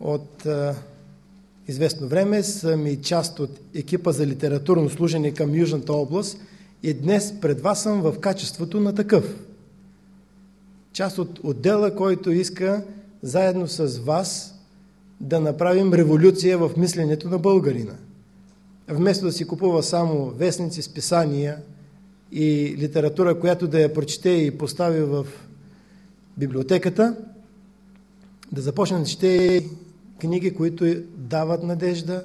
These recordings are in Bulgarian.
от а, известно време, съм и част от екипа за литературно служение към Южната област и днес пред вас съм в качеството на такъв. Част от отдела, който иска заедно с вас да направим революция в мисленето на българина. Вместо да си купува само вестници, списания и литература, която да я прочете и постави в библиотеката, да започне да чете книги, които дават надежда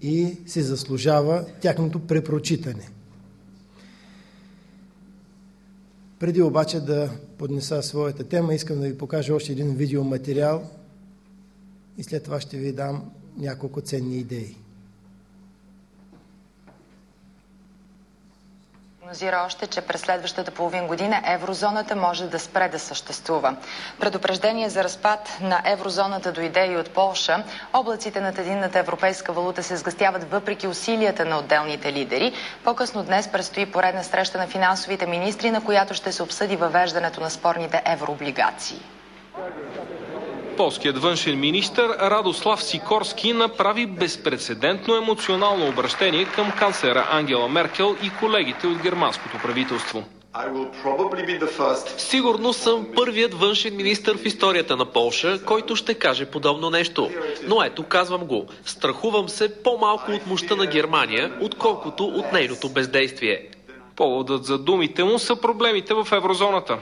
и се заслужава тяхното препрочитане. Преди обаче да поднеса своята тема, искам да ви покажа още един видеоматериал и след това ще ви дам няколко ценни идеи. Прогнозира още, че през следващата половин година еврозоната може да спре да съществува. Предупреждение за разпад на еврозоната дойде и от Полша. Облаците над единната европейска валута се сгъстяват въпреки усилията на отделните лидери. По-късно днес предстои поредна среща на финансовите министри, на която ще се обсъди въвеждането на спорните еврооблигации. Полският външен министр Радослав Сикорски направи безпредседентно емоционално обращение към канцлера Ангела Меркел и колегите от германското правителство. Сигурно съм първият външен министр в историята на Полша, който ще каже подобно нещо. Но ето, казвам го. Страхувам се по-малко от мощта на Германия, отколкото от нейното бездействие. Поводът за думите му са проблемите в еврозоната.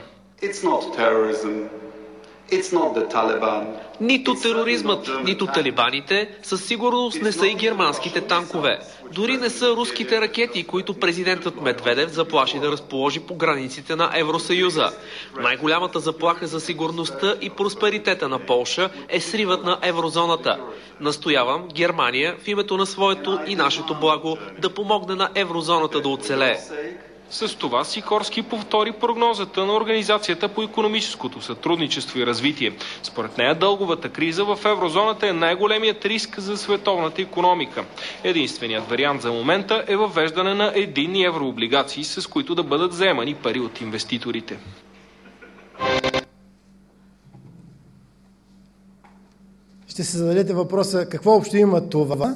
Нито тероризмът, нито талибаните със сигурност не са и германските танкове. Дори не са руските ракети, които президентът Медведев заплаши да разположи по границите на Евросъюза. Най-голямата заплаха за сигурността и просперитета на Полша е сривът на еврозоната. Настоявам Германия в името на своето и нашето благо да помогне на еврозоната да оцелее. С това Сикорски повтори прогнозата на Организацията по економическото сътрудничество и развитие. Според нея дълговата криза в еврозоната е най-големият риск за световната економика. Единственият вариант за момента е въвеждане на единни еврооблигации, с които да бъдат вземани пари от инвеститорите. Ще се зададете въпроса какво общо има това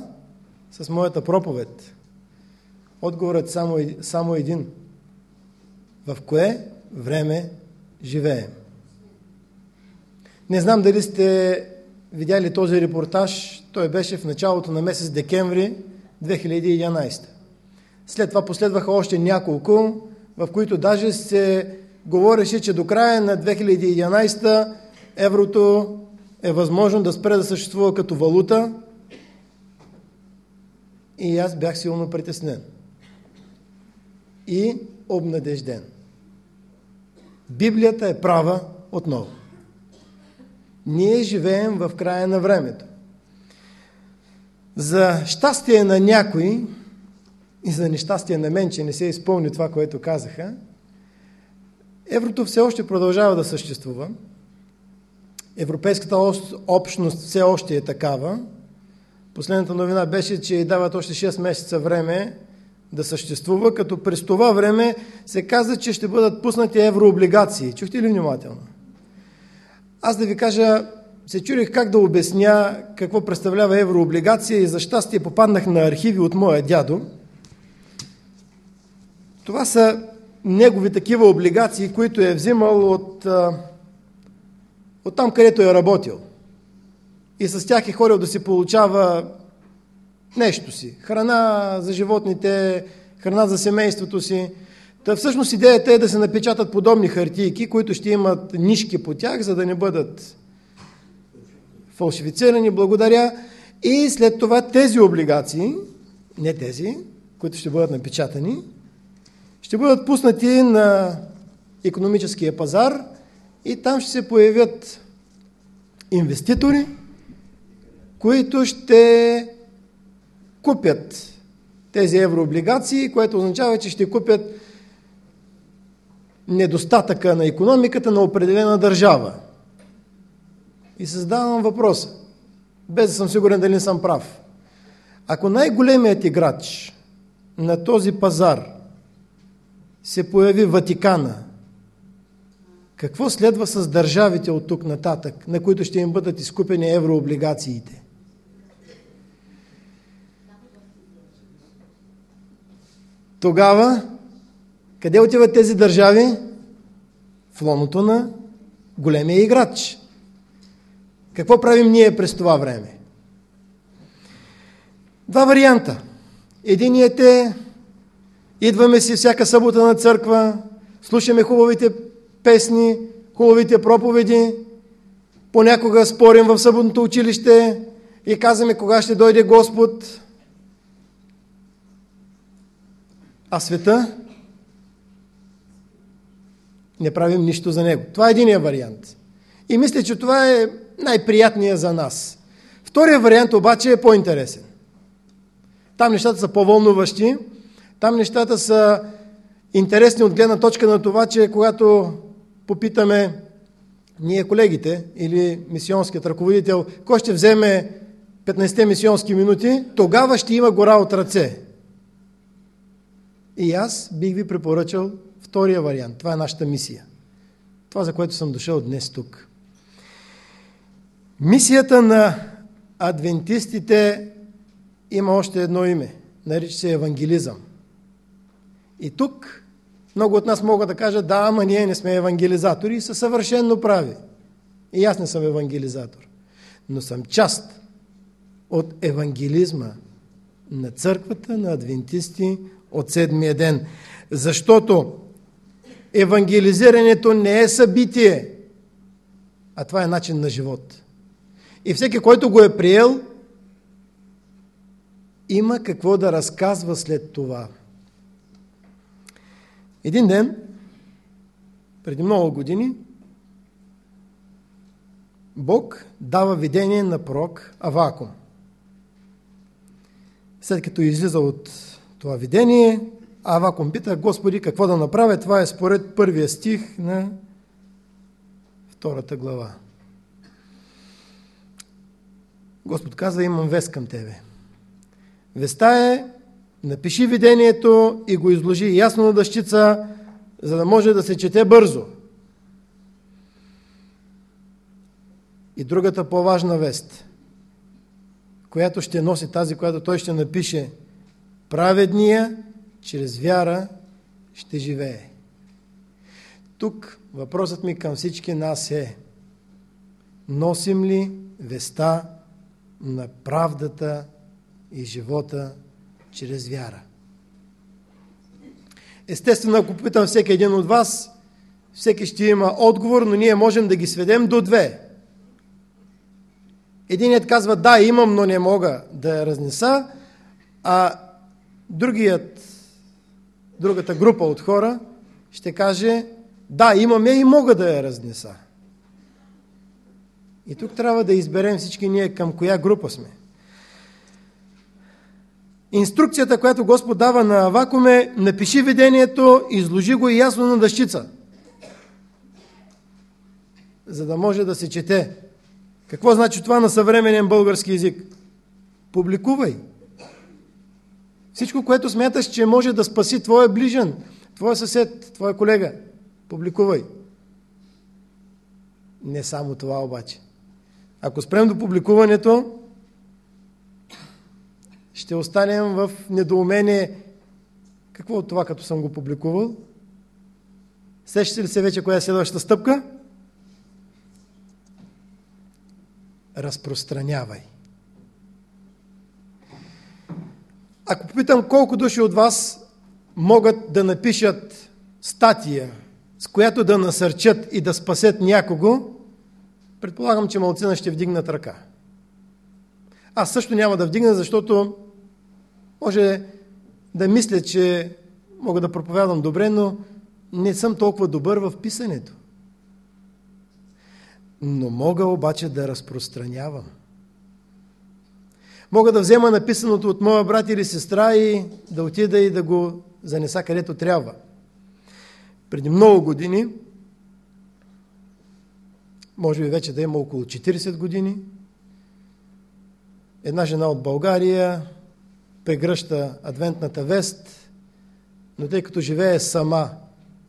с моята проповед. Отговорът само, само един – в кое време живеем. Не знам дали сте видяли този репортаж. Той беше в началото на месец декември 2011. След това последваха още няколко, в които даже се говореше, че до края на 2011 еврото е възможно да спре да съществува като валута. И аз бях силно притеснен. И обнадежден. Библията е права отново. Ние живеем в края на времето. За щастие на някои и за нещастие на мен, че не се изпълни това, което казаха, еврото все още продължава да съществува. Европейската общност все още е такава. Последната новина беше, че дават още 6 месеца време да съществува, като през това време се каза, че ще бъдат пуснати еврооблигации. Чухте ли внимателно? Аз да ви кажа, се чурих как да обясня какво представлява еврооблигация и за щастие попаднах на архиви от моя дядо. Това са негови такива облигации, които е взимал от, от там, където е работил. И с тях е ходил да си получава нещо си. Храна за животните, храна за семейството си. Та всъщност идеята е да се напечатат подобни хартийки, които ще имат нишки по тях, за да не бъдат фалшифицирани, благодаря. И след това тези облигации, не тези, които ще бъдат напечатани, ще бъдат пуснати на економическия пазар и там ще се появят инвеститори, които ще купят тези еврооблигации, което означава, че ще купят недостатъка на економиката на определена държава. И се задавам въпроса, без да съм сигурен дали не съм прав. Ако най-големият играч на този пазар се появи Ватикана Какво следва с държавите от тук нататък, на които ще им бъдат изкупени еврооблигациите? Тогава, къде отиват тези държави? В лоното на големия играч. Какво правим ние през това време? Два варианта. Единият е идваме си всяка събота на църква, слушаме хубавите песни, хубавите проповеди, понякога спорим в съботното училище и казваме кога ще дойде Господ. А света не правим нищо за него. Това е единия вариант. И мисля, че това е най-приятният за нас. Втория вариант обаче е по-интересен. Там нещата са по-вълнуващи, там нещата са интересни от гледна точка на това, че когато попитаме ние колегите или мисионският ръководител, кой ще вземе 15 мисионски минути, тогава ще има гора от ръце. И аз бих ви препоръчал втория вариант. Това е нашата мисия. Това, за което съм дошъл днес тук. Мисията на адвентистите има още едно име. Нарича се евангелизъм. И тук много от нас могат да кажат, да, ама ние не сме евангелизатори и са съвършенно прави. И аз не съм евангелизатор. Но съм част от евангелизма на църквата, на адвентисти от седмия ден. Защото евангелизирането не е събитие, а това е начин на живот. И всеки, който го е приел, има какво да разказва след това. Един ден, преди много години, Бог дава видение на пророк Авакум. След като излиза от това видение, Авакум пита, Господи, какво да направя? Това е според първия стих на втората глава. Господ каза, имам вест към тебе. Веста е, напиши видението и го изложи ясно на дъщица, за да може да се чете бързо. И другата по-важна вест, която ще носи тази, която той ще напише, праведния чрез вяра ще живее. Тук въпросът ми към всички нас е, носим ли веста на правдата и живота чрез вяра. Естествено, ако питам всеки един от вас, всеки ще има отговор, но ние можем да ги сведем до две. Единият казва, да, имам, но не мога да я разнеса, а другият, другата група от хора ще каже, да, имаме и мога да я разнеса. И тук трябва да изберем всички ние към коя група сме. Инструкцията, която Господ дава на Авакум е напиши видението, изложи го и ясно на дъщица. За да може да се чете. Какво значи това на съвременен български язик? Публикувай. Всичко, което смяташ, че може да спаси твоя ближен, твоя съсед, твоя колега, публикувай. Не само това обаче. Ако спрем до публикуването, ще останем в недоумение какво от това, като съм го публикувал? Сещате ли се вече коя е следващата стъпка? Разпространявай. Ако попитам колко души от вас могат да напишат статия, с която да насърчат и да спасят някого, предполагам, че малцина ще вдигнат ръка. Аз също няма да вдигна, защото може да мисля, че мога да проповядам добре, но не съм толкова добър в писането. Но мога обаче да разпространявам. Мога да взема написаното от моя брат или сестра и да отида и да го занеса където трябва. Преди много години, може би вече да има около 40 години, една жена от България прегръща адвентната вест, но тъй като живее сама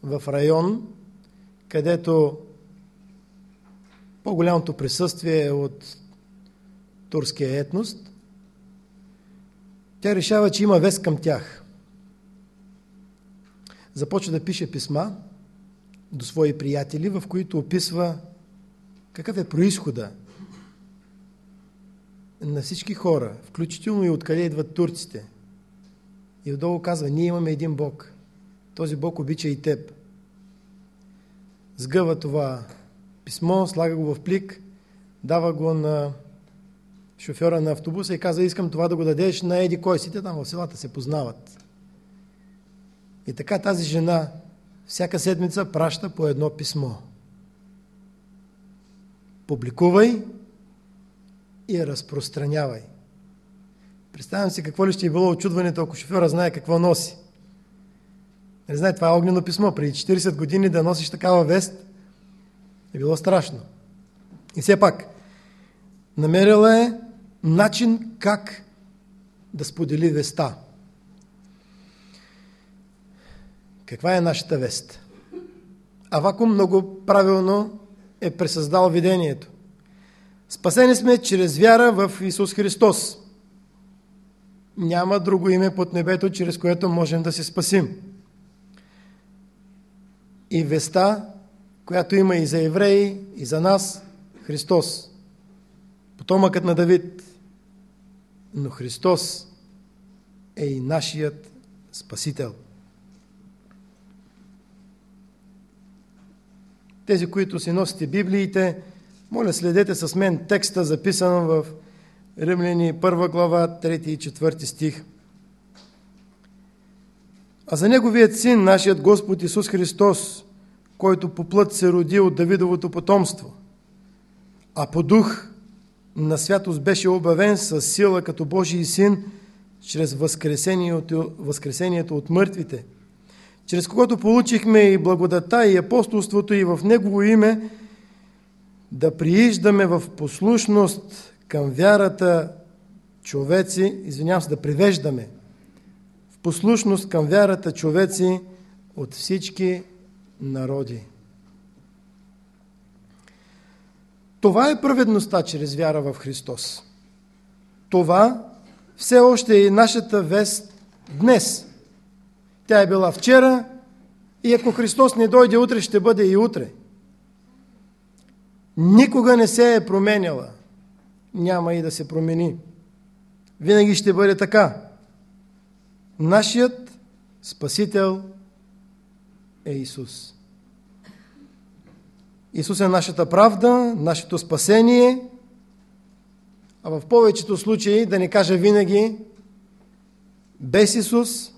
в район, където по-голямото присъствие е от турския етност, тя решава, че има вест към тях. Започва да пише писма до свои приятели, в които описва какъв е происхода на всички хора, включително и откъде идват турците. И отдолу казва, ние имаме един Бог. Този Бог обича и теб. Сгъва това писмо, слага го в плик, дава го на шофьора на автобуса и каза, искам това да го дадеш на еди кой си. Те там в селата се познават. И така тази жена всяка седмица праща по едно писмо. Публикувай и разпространявай. Представям си какво ли ще е било очудването, ако шофьора знае какво носи. Не знае, това е огнено писмо. Преди 40 години да носиш такава вест е било страшно. И все пак, намерила е начин как да сподели веста. Каква е нашата вест? Авакум много правилно е пресъздал видението. Спасени сме чрез вяра в Исус Христос. Няма друго име под небето, чрез което можем да се спасим. И веста, която има и за евреи, и за нас, Христос. Потомъкът на Давид. Но Христос е и нашият Спасител. Тези, които си носите Библиите, моля следете с мен текста, записан в Римляни 1 глава, 3 и 4 стих. А за Неговият син, нашият Господ Исус Христос, който по плът се роди от Давидовото потомство, а по дух на святост беше обявен с сила като Божий син, чрез възкресението, възкресението от мъртвите – чрез когото получихме и благодата и апостолството и в Негово име, да прииждаме в послушност към вярата човеци, извинявам се, да привеждаме в послушност към вярата човеци от всички народи. Това е праведността чрез вяра в Христос. Това все още е нашата вест днес – тя е била вчера и ако Христос не дойде утре, ще бъде и утре. Никога не се е променяла. Няма и да се промени. Винаги ще бъде така. Нашият Спасител е Исус. Исус е нашата правда, нашето спасение, а в повечето случаи, да не кажа винаги, без Исус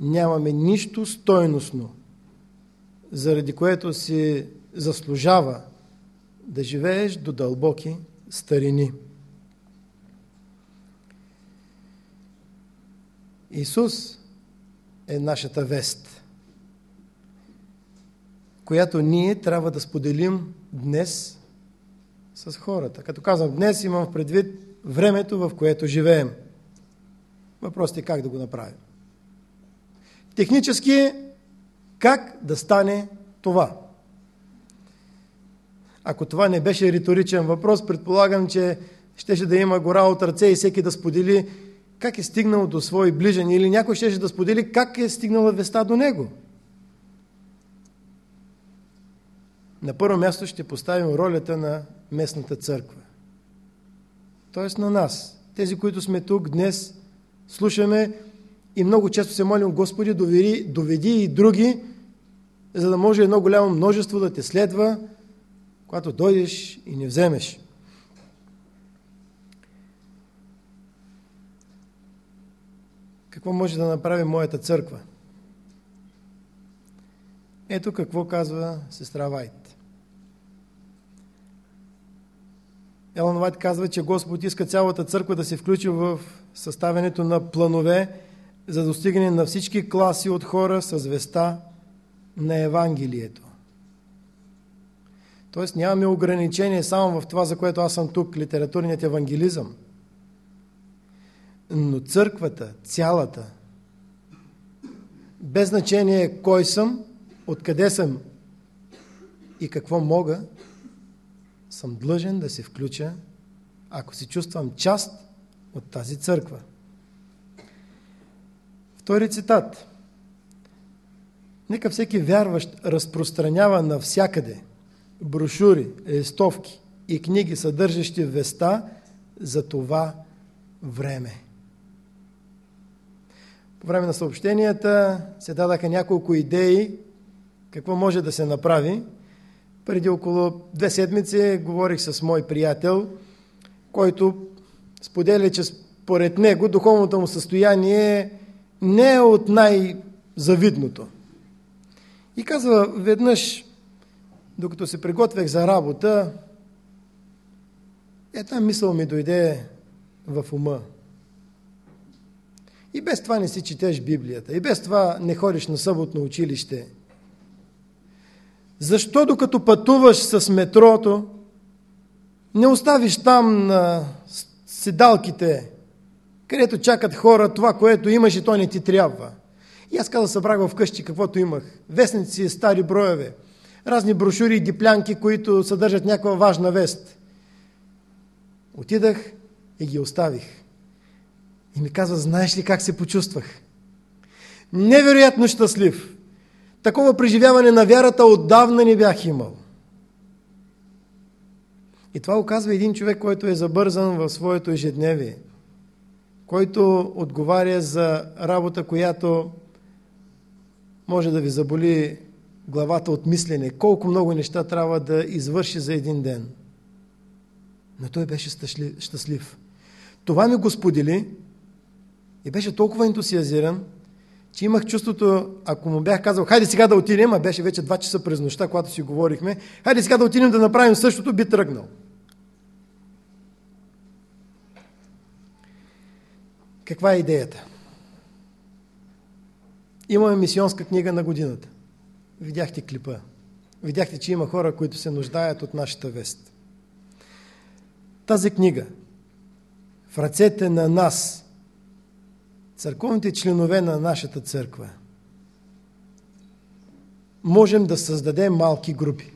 нямаме нищо стойностно, заради което си заслужава да живееш до дълбоки старини. Исус е нашата вест, която ние трябва да споделим днес с хората. Като казвам днес, имам предвид времето, в което живеем. Въпросът е как да го направим. Технически как да стане това? Ако това не беше риторичен въпрос, предполагам, че щеше да има гора от ръце и всеки да сподели как е стигнал до свой ближен или някой щеше да сподели как е стигнала веста до него. На първо място ще поставим ролята на местната църква. Тоест на нас. Тези, които сме тук днес, слушаме и много често се молим, Господи, довери, доведи и други, за да може едно голямо множество да те следва, когато дойдеш и не вземеш. Какво може да направи моята църква? Ето какво казва сестра Вайт. Елон Вайт казва, че Господ иска цялата църква да се включи в съставянето на планове за достигане на всички класи от хора с веста на Евангелието. Тоест нямаме ограничение само в това, за което аз съм тук, литературният евангелизъм. Но църквата, цялата, без значение кой съм, откъде съм и какво мога, съм длъжен да се включа, ако се чувствам част от тази църква. Втори цитат. Нека всеки вярващ разпространява навсякъде брошури, листовки и книги, съдържащи веста за това време. По време на съобщенията се дадаха няколко идеи какво може да се направи. Преди около две седмици говорих с мой приятел, който споделя, че според него духовното му състояние не е от най-завидното. И казва, веднъж, докато се приготвях за работа, една мисъл ми дойде в ума. И без това не си четеш Библията. И без това не ходиш на съботно училище. Защо докато пътуваш с метрото, не оставиш там на седалките, където чакат хора това, което имаш и то не ти трябва. И аз каза, събрах вкъщи каквото имах. Вестници, стари броеве, разни брошури и диплянки, които съдържат някаква важна вест. Отидах и ги оставих. И ми каза, знаеш ли как се почувствах? Невероятно щастлив. Такова преживяване на вярата отдавна не бях имал. И това оказва един човек, който е забързан в своето ежедневие, който отговаря за работа, която може да ви заболи главата от мислене. Колко много неща трябва да извърши за един ден. Но той беше щастлив. Това ми го сподели и беше толкова ентусиазиран, че имах чувството, ако му бях казал, хайде сега да отидем, а беше вече 2 часа през нощта, когато си говорихме, хайде сега да отидем да направим същото, би тръгнал. Каква е идеята? Имаме мисионска книга на годината. Видяхте клипа. Видяхте, че има хора, които се нуждаят от нашата вест. Тази книга в ръцете на нас, църковните членове на нашата църква, можем да създадем малки групи.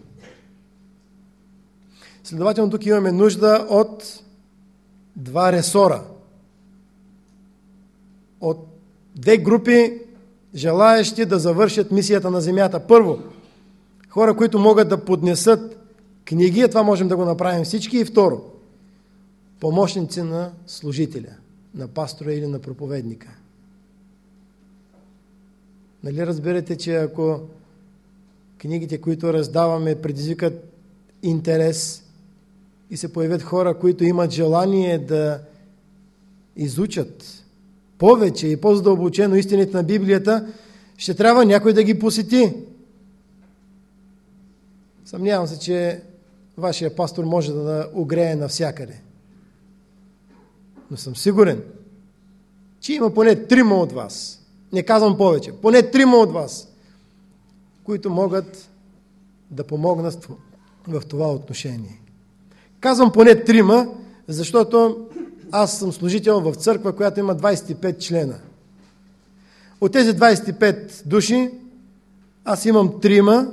Следователно тук имаме нужда от два ресора. От две групи желаещи да завършат мисията на земята. Първо, хора, които могат да поднесат книги, това можем да го направим всички. И второ, помощници на служителя, на пастора или на проповедника. Нали разберете, че ако книгите, които раздаваме, предизвикат интерес и се появят хора, които имат желание да изучат повече и по-задълбочено истините на Библията, ще трябва някой да ги посети. Съмнявам се, че вашия пастор може да огрее навсякъде. Но съм сигурен, че има поне трима от вас, не казвам повече, поне трима от вас, които могат да помогнат в това отношение. Казвам поне трима, защото аз съм служител в църква, която има 25 члена. От тези 25 души, аз имам трима,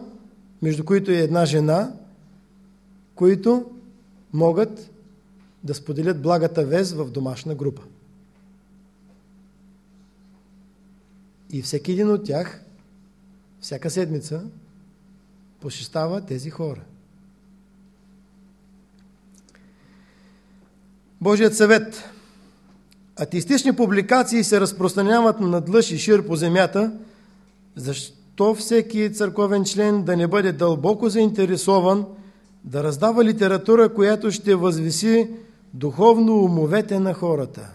между които и една жена, които могат да споделят благата вез в домашна група. И всеки един от тях, всяка седмица, посещава тези хора. Божият съвет. Атеистични публикации се разпространяват на длъж и шир по земята, защо всеки църковен член да не бъде дълбоко заинтересован да раздава литература, която ще възвиси духовно умовете на хората.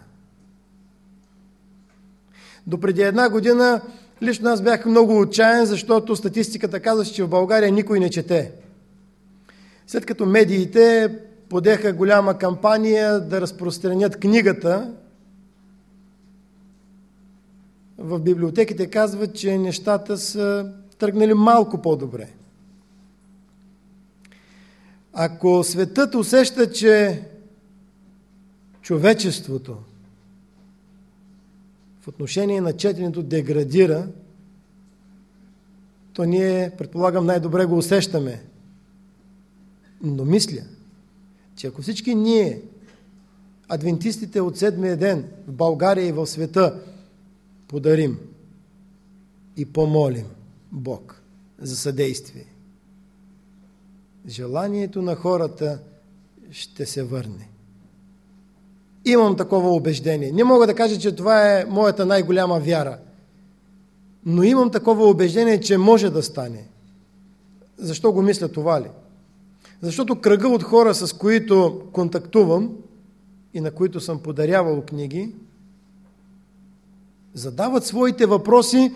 До преди една година лично аз бях много отчаян, защото статистиката казва, че в България никой не чете. След като медиите подеха голяма кампания да разпространят книгата. В библиотеките казват, че нещата са тръгнали малко по-добре. Ако светът усеща, че човечеството в отношение на четенето деградира, то ние, предполагам, най-добре го усещаме Но мисля, че ако всички ние, адвентистите от седмия ден в България и в света, подарим и помолим Бог за съдействие, желанието на хората ще се върне. Имам такова убеждение. Не мога да кажа, че това е моята най-голяма вяра. Но имам такова убеждение, че може да стане. Защо го мисля това ли? Защото кръга от хора, с които контактувам и на които съм подарявал книги, задават своите въпроси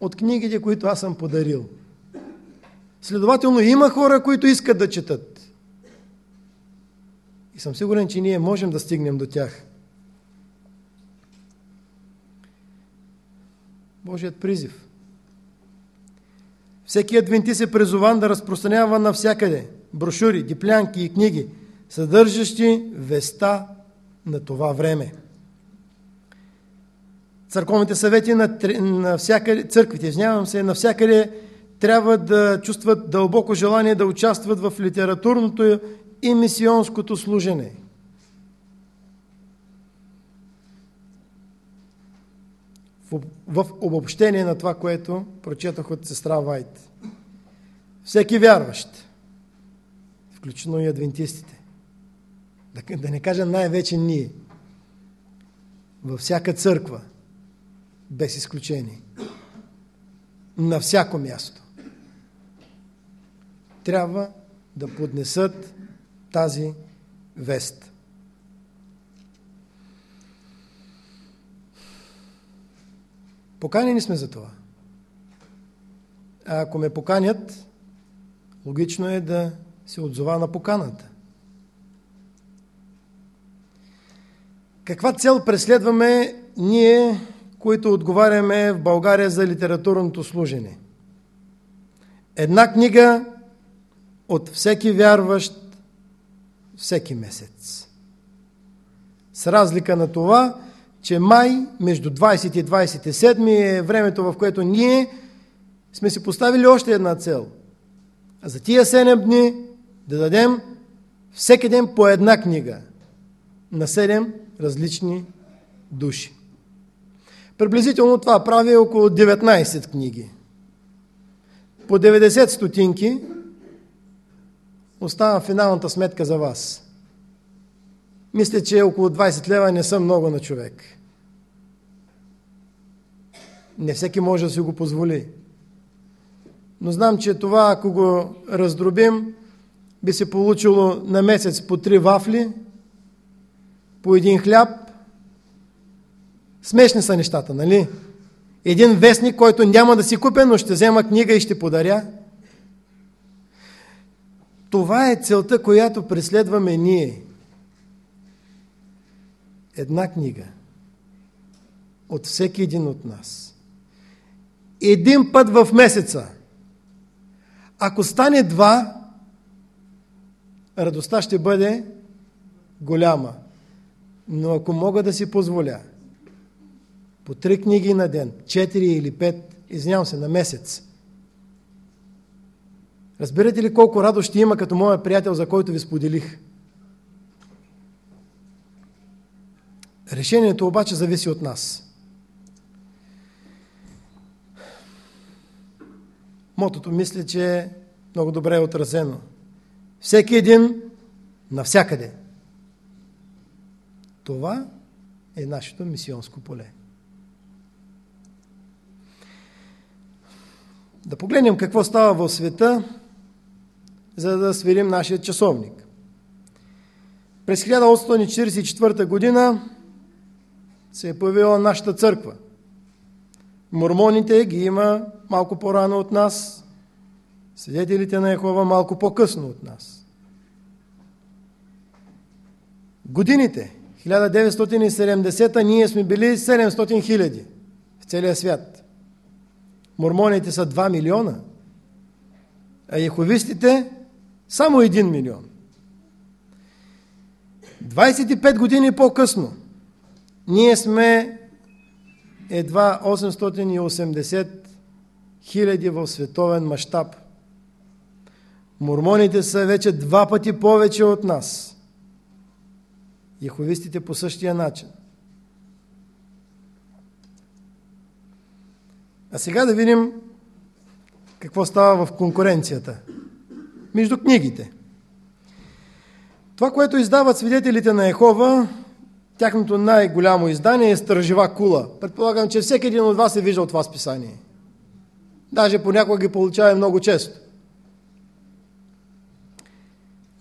от книгите, които аз съм подарил. Следователно има хора, които искат да четат. И съм сигурен, че ние можем да стигнем до тях. Божият призив. Всеки адвентист е призован да разпространява навсякъде брошури, диплянки и книги, съдържащи веста на това време. Църковните съвети на, на всякъде, църквите, извинявам се, навсякъде трябва да чувстват дълбоко желание да участват в литературното и мисионското служене. В, обобщение на това, което прочетах от сестра Вайт. Всеки вярващ, включително и адвентистите, да не кажа най-вече ние, във всяка църква, без изключение, на всяко място, трябва да поднесат тази вест. Поканени сме за това. А ако ме поканят, логично е да се отзова на поканата. Каква цел преследваме ние, които отговаряме в България за литературното служене? Една книга от всеки вярващ всеки месец. С разлика на това, че май между 20 и 27 е времето, в което ние сме си поставили още една цел. А за тия 7 дни да дадем всеки ден по една книга на 7 различни души. Приблизително това прави около 19 книги. По 90 стотинки Остава финалната сметка за вас. Мисля, че около 20 лева не са много на човек. Не всеки може да си го позволи. Но знам, че това, ако го раздробим, би се получило на месец по три вафли, по един хляб. Смешни са нещата, нали? Един вестник, който няма да си купя, но ще взема книга и ще подаря. Това е целта, която преследваме ние. Една книга от всеки един от нас. Един път в месеца. Ако стане два, радостта ще бъде голяма. Но ако мога да си позволя, по три книги на ден, четири или пет, извинявам се, на месец, Разбирате ли колко радост ще има като моя приятел, за който ви споделих? Решението обаче зависи от нас. Мотото мисля, че е много добре е отразено. Всеки един, навсякъде. Това е нашето мисионско поле. Да погледнем какво става в света за да свирим нашия часовник. През 1844 година се е появила нашата църква. Мормоните ги има малко по-рано от нас, свидетелите на Ехова малко по-късно от нас. Годините 1970 ние сме били 700 хиляди в целия свят. Мормоните са 2 милиона, а еховистите само 1 милион. 25 години по-късно ние сме едва 880 хиляди в световен мащаб. Мормоните са вече два пъти повече от нас. Яховистите по същия начин. А сега да видим какво става в конкуренцията между книгите. Това, което издават свидетелите на Ехова, тяхното най-голямо издание е Стражева кула. Предполагам, че всеки един от вас е виждал това списание. Даже понякога ги получава много често.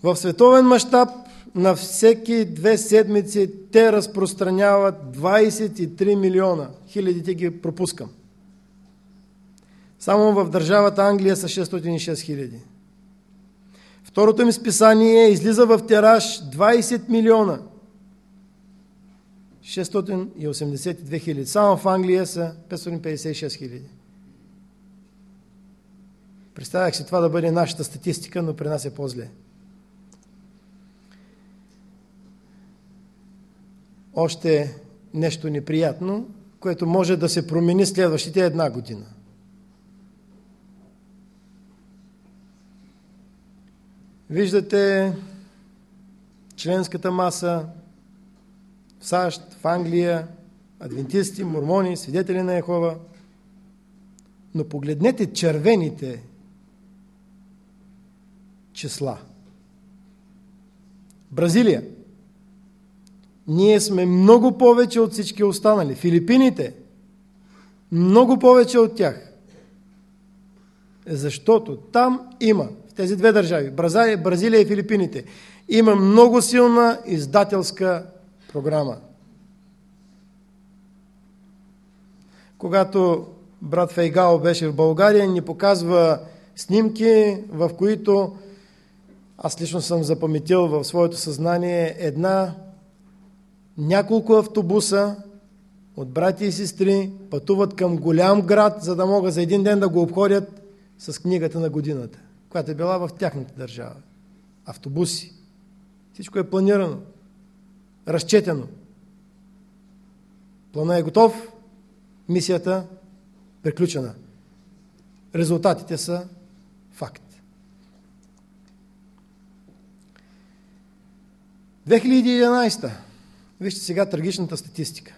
В световен мащаб на всеки две седмици те разпространяват 23 милиона. Хилядите ги пропускам. Само в държавата Англия са 606 хиляди. Второто им списание излиза в тираж 20 милиона. 682 хиляди. Само в Англия са 556 хиляди. Представях си това да бъде нашата статистика, но при нас е по-зле. Още нещо неприятно, което може да се промени следващите една година – Виждате членската маса в САЩ, в Англия, адвентисти, мормони, свидетели на Ехова. Но погледнете червените числа. Бразилия. Ние сме много повече от всички останали. Филипините. Много повече от тях. Защото там има тези две държави, Бразилия и Филипините, има много силна издателска програма. Когато брат Фейгао беше в България, ни показва снимки, в които аз лично съм запаметил в своето съзнание една, няколко автобуса от брати и сестри пътуват към голям град, за да могат за един ден да го обходят с книгата на годината която е била в тяхната държава. Автобуси. Всичко е планирано, разчетено. Плана е готов, мисията приключена. Резултатите са факт. 2011. Вижте сега трагичната статистика.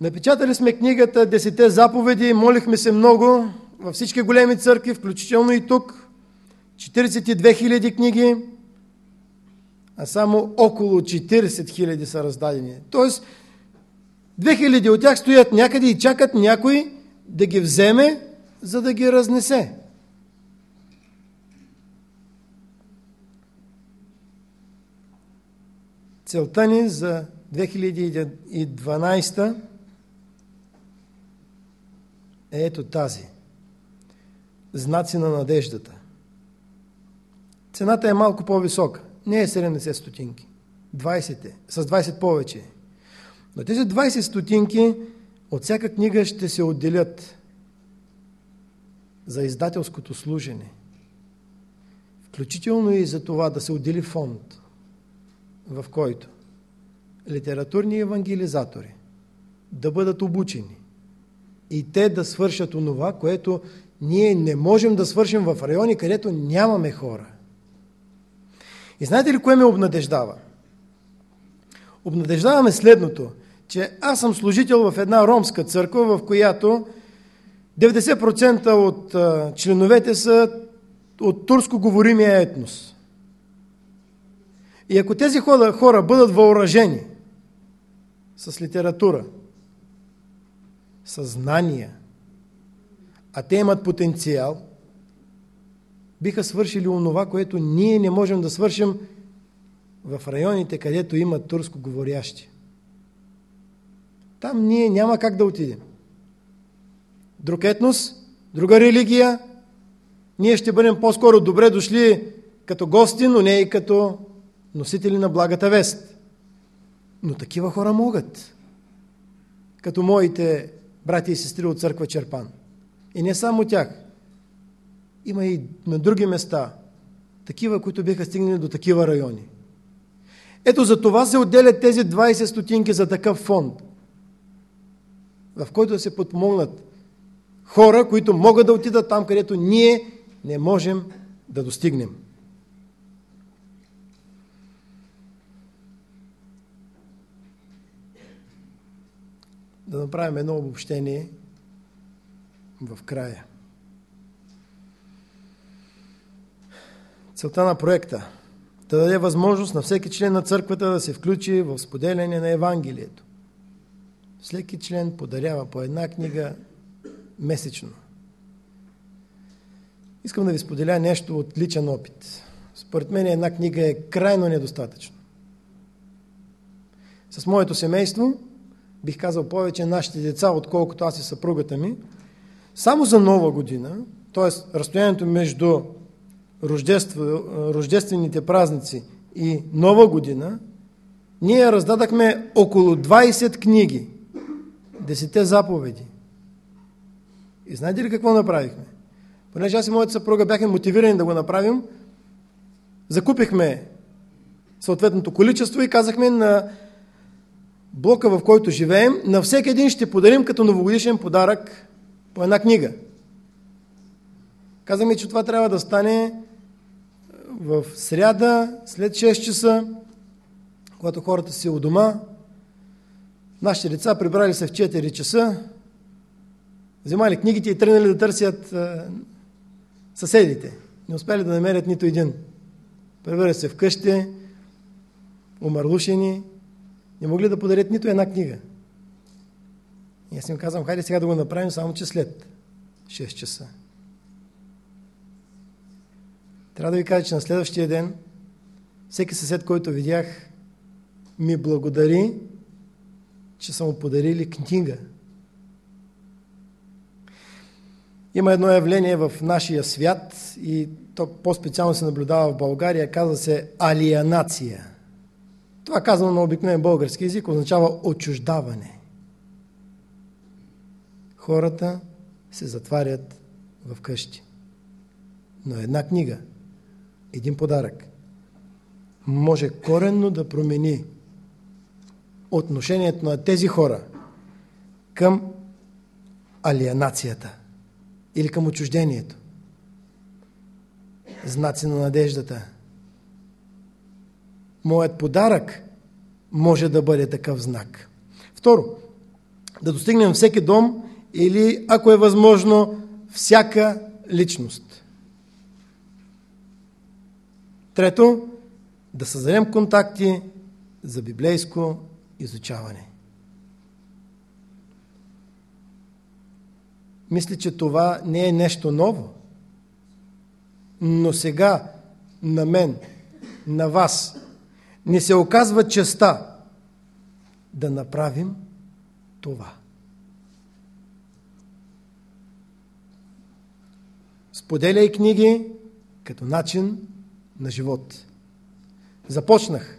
Напечатали сме книгата Десете заповеди, молихме се много, във всички големи църкви, включително и тук, 42 000 книги, а само около 40 000 са раздадени. Тоест, 2000 от тях стоят някъде и чакат някой да ги вземе, за да ги разнесе. Целта ни за 2012 е ето тази – знаци на надеждата. Цената е малко по-висока. Не е 70 стотинки. 20 е. С 20 повече. Но тези 20 стотинки от всяка книга ще се отделят за издателското служене. Включително и за това да се отдели фонд, в който литературни евангелизатори да бъдат обучени и те да свършат онова, което ние не можем да свършим в райони, където нямаме хора. И знаете ли кое ме обнадеждава? Обнадеждаваме следното, че аз съм служител в една ромска църква, в която 90% от членовете са от турско говоримия етнос. И ако тези хора, хора бъдат въоръжени с литература, с знания, а те имат потенциал, биха свършили онова, което ние не можем да свършим в районите, където имат турско говорящи. Там ние няма как да отидем. Друг етнос, друга религия, ние ще бъдем по-скоро добре дошли като гости, но не и като носители на благата вест. Но такива хора могат. Като моите брати и сестри от църква Черпан. И не само тях. Има и на други места, такива, които биха стигнали до такива райони. Ето за това се отделят тези 20 стотинки за такъв фонд, в който да се подпомогнат хора, които могат да отидат там, където ние не можем да достигнем. Да направим едно обобщение в края. Целта на проекта да даде възможност на всеки член на църквата да се включи в споделяне на Евангелието. Всеки член подарява по една книга месечно. Искам да ви споделя нещо от личен опит. Според мен една книга е крайно недостатъчно. С моето семейство, бих казал повече нашите деца, отколкото аз и съпругата ми, само за нова година, т.е. разстоянието между рождество, рождествените празници и нова година, ние раздадахме около 20 книги, десете заповеди. И знаете ли какво направихме? Понеже аз и моята съпруга бяхме мотивирани да го направим, закупихме съответното количество и казахме на блока, в който живеем, на всеки един ще подарим като новогодишен подарък по една книга. Казахме, че това трябва да стане в сряда, след 6 часа, когато хората си у дома, нашите деца прибрали се в 4 часа, вземали книгите и тръгнали да търсят съседите. Не успели да намерят нито един. Превърят се вкъщи, умърлушени, не могли да подарят нито една книга. И аз им казвам, хайде сега да го направим, само че след 6 часа. Трябва да ви кажа, че на следващия ден всеки съсед, който видях, ми благодари, че са му подарили книга. Има едно явление в нашия свят и то по-специално се наблюдава в България, казва се алиенация. Това казано на обикновен български язик означава отчуждаване. Хората се затварят в къщи. Но една книга – един подарък може коренно да промени отношението на тези хора към алиенацията или към отчуждението. Знаци на надеждата. Моят подарък може да бъде такъв знак. Второ, да достигнем всеки дом или, ако е възможно, всяка личност. Трето, да създадем контакти за библейско изучаване. Мисля, че това не е нещо ново. Но сега на мен, на вас, ни се оказва честа да направим това. Споделяй книги като начин на живот. Започнах,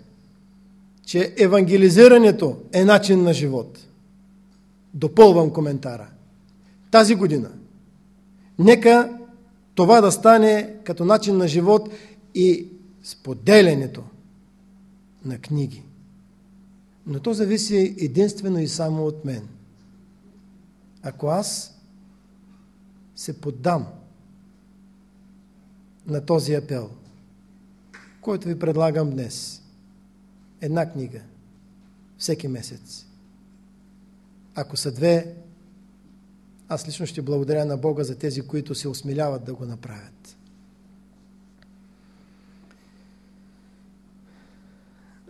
че евангелизирането е начин на живот. Допълвам коментара. Тази година нека това да стане като начин на живот и споделянето на книги. Но то зависи единствено и само от мен. Ако аз се поддам на този апел – който ви предлагам днес. Една книга. Всеки месец. Ако са две, аз лично ще благодаря на Бога за тези, които се осмеляват да го направят.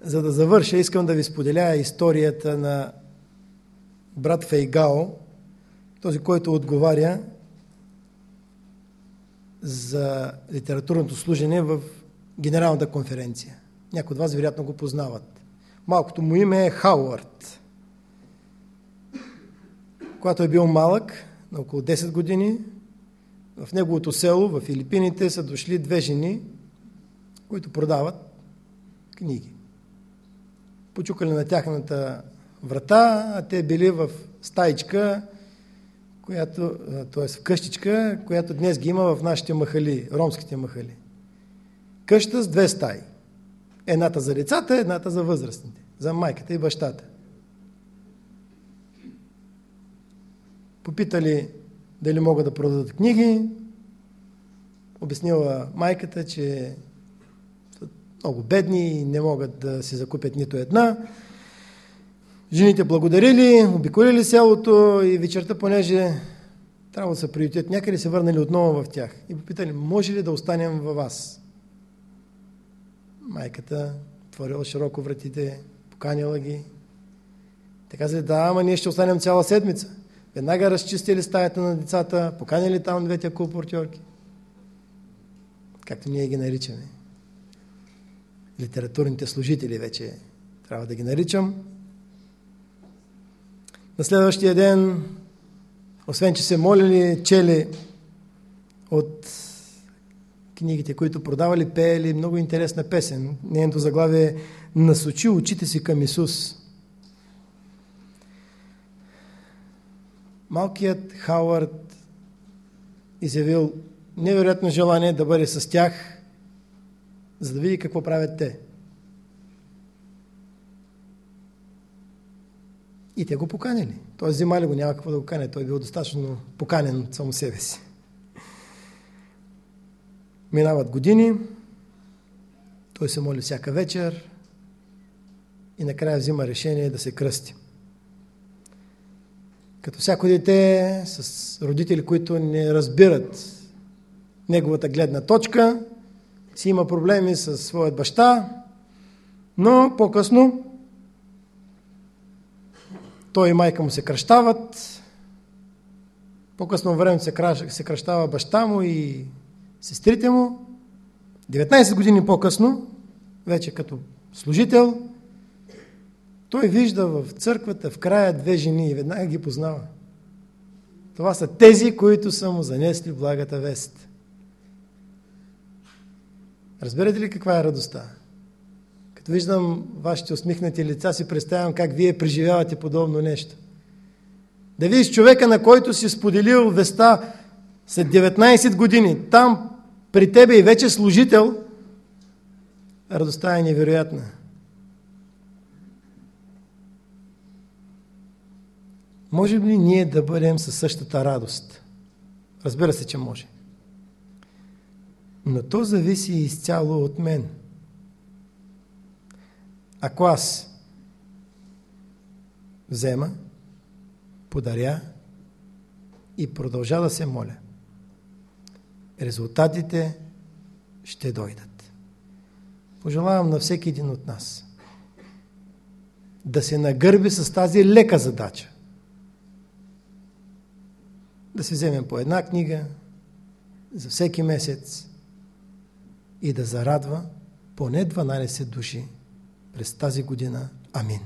За да завърша, искам да ви споделя историята на брат Фейгао, този, който отговаря за литературното служение в Генералната конференция. Някои от вас вероятно го познават. Малкото му име е Хауърд. Когато е бил малък, на около 10 години, в неговото село, в Филипините, са дошли две жени, които продават книги. Почукали на тяхната врата, а те били в стайчка, която, т.е. къщичка, която днес ги има в нашите махали, ромските махали къща с две стаи. Едната за децата, едната за възрастните, за майката и бащата. Попитали дали могат да продадат книги. обяснила майката, че са много бедни и не могат да си закупят нито една. Жените благодарили, обиколили селото и вечерта, понеже трябва да се приютят някъде, се върнали отново в тях и попитали, може ли да останем във вас? Майката отворила широко вратите, поканила ги. Те казали, да, ама ние ще останем цяла седмица. Веднага разчистили стаята на децата, поканили там двете колпортьорки. Както ние ги наричаме. Литературните служители вече трябва да ги наричам. На следващия ден, освен че се молили, чели от книгите, които продавали, пеели много интересна песен. Нейното заглавие е Насочи очите си към Исус. Малкият Хауърд изявил невероятно желание да бъде с тях, за да види какво правят те. И те го поканили. Той взимали го, няма какво да го кане. Той бил достатъчно поканен от само себе си. Минават години, той се моли всяка вечер и накрая взима решение да се кръсти. Като всяко дете с родители, които не разбират неговата гледна точка, си има проблеми с своят баща, но по-късно той и майка му се кръщават, по-късно време се, кръщава баща му и сестрите му. 19 години по-късно, вече като служител, той вижда в църквата в края две жени и веднага ги познава. Това са тези, които са му занесли благата вест. Разбирате ли каква е радостта? Като виждам вашите усмихнати лица, си представям как вие преживявате подобно нещо. Да видиш човека, на който си споделил веста след 19 години, там при тебе и вече служител, радостта е невероятна. Може ли ние да бъдем със същата радост? Разбира се, че може. Но то зависи изцяло от мен. Ако аз взема, подаря и продължа да се моля, резултатите ще дойдат. Пожелавам на всеки един от нас да се нагърби с тази лека задача. Да се вземем по една книга за всеки месец и да зарадва поне 12 души през тази година. Амин.